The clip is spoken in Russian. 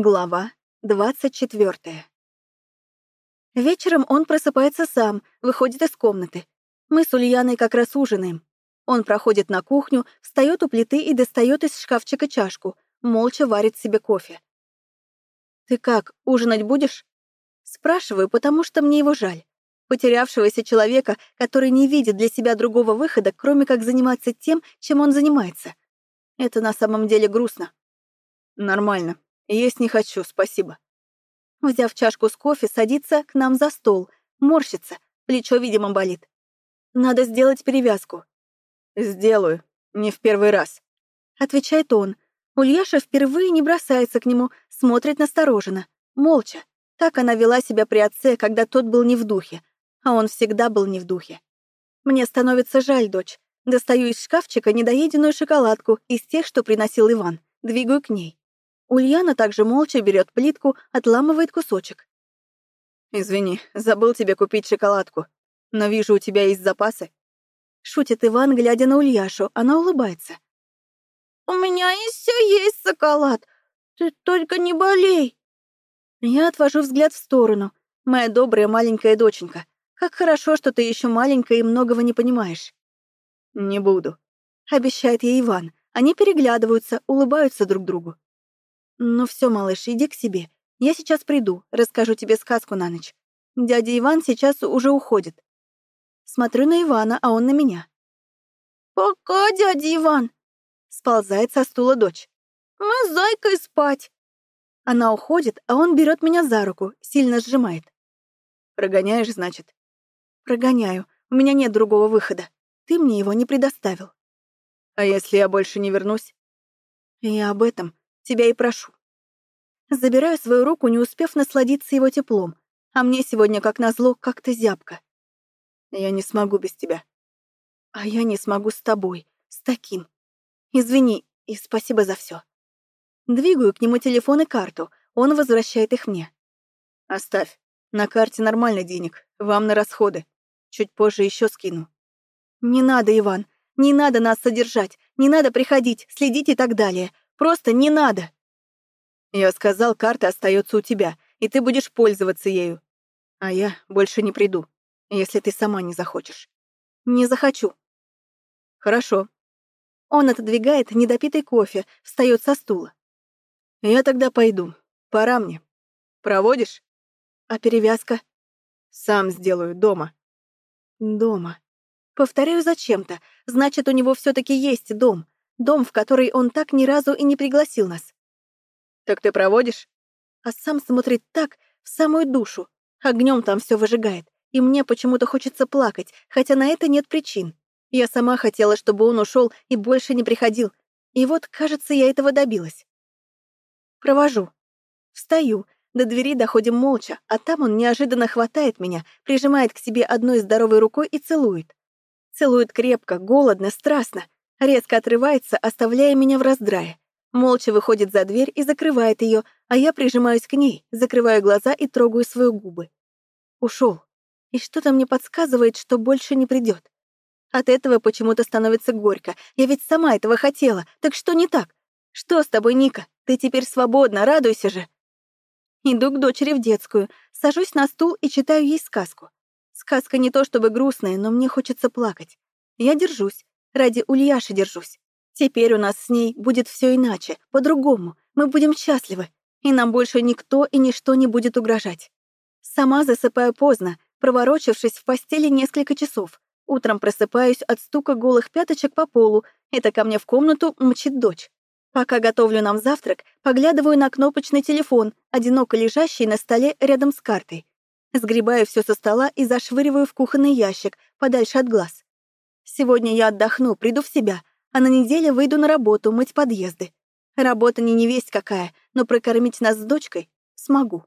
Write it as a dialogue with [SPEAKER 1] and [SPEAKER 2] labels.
[SPEAKER 1] Глава двадцать четвертая. Вечером он просыпается сам, выходит из комнаты. Мы с Ульяной как раз ужинаем. Он проходит на кухню, встает у плиты и достает из шкафчика чашку, молча варит себе кофе. «Ты как, ужинать будешь?» Спрашиваю, потому что мне его жаль. Потерявшегося человека, который не видит для себя другого выхода, кроме как заниматься тем, чем он занимается. Это на самом деле грустно. «Нормально», есть не хочу, спасибо. Взяв чашку с кофе, садится к нам за стол, морщится, плечо, видимо, болит. Надо сделать перевязку. Сделаю, не в первый раз. Отвечает он. Ульяша впервые не бросается к нему, смотрит настороженно, молча. Так она вела себя при отце, когда тот был не в духе, а он всегда был не в духе. Мне становится жаль дочь. Достаю из шкафчика недоеденную шоколадку из тех, что приносил Иван. Двигаю к ней. Ульяна также молча берет плитку, отламывает кусочек. «Извини, забыл тебе купить шоколадку. Но вижу, у тебя есть запасы». Шутит Иван, глядя на Ульяшу. Она улыбается. «У меня и все есть шоколад. Ты только не болей». Я отвожу взгляд в сторону. Моя добрая маленькая доченька. Как хорошо, что ты еще маленькая и многого не понимаешь. «Не буду», — обещает ей Иван. Они переглядываются, улыбаются друг другу. «Ну все, малыш, иди к себе. Я сейчас приду, расскажу тебе сказку на ночь. Дядя Иван сейчас уже уходит». Смотрю на Ивана, а он на меня. «Пока, дядя Иван!» Сползает со стула дочь. «Мы с зайкой спать!» Она уходит, а он берет меня за руку, сильно сжимает. «Прогоняешь, значит?» «Прогоняю. У меня нет другого выхода. Ты мне его не предоставил». «А если я больше не вернусь?» «Я об этом. Тебя и прошу. Забираю свою руку, не успев насладиться его теплом, а мне сегодня, как назло, как-то зябко. Я не смогу без тебя. А я не смогу с тобой, с таким. Извини и спасибо за все. Двигаю к нему телефон и карту, он возвращает их мне. Оставь. На карте нормально денег, вам на расходы. Чуть позже еще скину. Не надо, Иван, не надо нас содержать, не надо приходить, следить и так далее. Просто не надо. Я сказал, карта остается у тебя, и ты будешь пользоваться ею. А я больше не приду, если ты сама не захочешь. Не захочу. Хорошо. Он отодвигает недопитый кофе, встает со стула. Я тогда пойду. Пора мне. Проводишь? А перевязка? Сам сделаю дома. Дома. Повторяю зачем-то. Значит, у него все таки есть дом. Дом, в который он так ни разу и не пригласил нас. «Так ты проводишь?» А сам смотрит так, в самую душу. Огнем там все выжигает. И мне почему-то хочется плакать, хотя на это нет причин. Я сама хотела, чтобы он ушел и больше не приходил. И вот, кажется, я этого добилась. Провожу. Встаю. До двери доходим молча, а там он неожиданно хватает меня, прижимает к себе одной здоровой рукой и целует. Целует крепко, голодно, страстно. Резко отрывается, оставляя меня в раздрае. Молча выходит за дверь и закрывает ее, а я прижимаюсь к ней, закрываю глаза и трогаю свои губы. Ушел. И что-то мне подсказывает, что больше не придет. От этого почему-то становится горько. Я ведь сама этого хотела. Так что не так? Что с тобой, Ника? Ты теперь свободна, радуйся же. Иду к дочери в детскую, сажусь на стул и читаю ей сказку. Сказка не то чтобы грустная, но мне хочется плакать. Я держусь, Ради Ульяши держусь. Теперь у нас с ней будет все иначе, по-другому. Мы будем счастливы, и нам больше никто и ничто не будет угрожать. Сама засыпаю поздно, проворочившись в постели несколько часов. Утром просыпаюсь от стука голых пяточек по полу. Это ко мне в комнату мчит дочь. Пока готовлю нам завтрак, поглядываю на кнопочный телефон, одиноко лежащий на столе рядом с картой. Сгребаю все со стола и зашвыриваю в кухонный ящик, подальше от глаз. Сегодня я отдохну, приду в себя, а на неделе выйду на работу, мыть подъезды. Работа не невесть какая, но прокормить нас с дочкой смогу.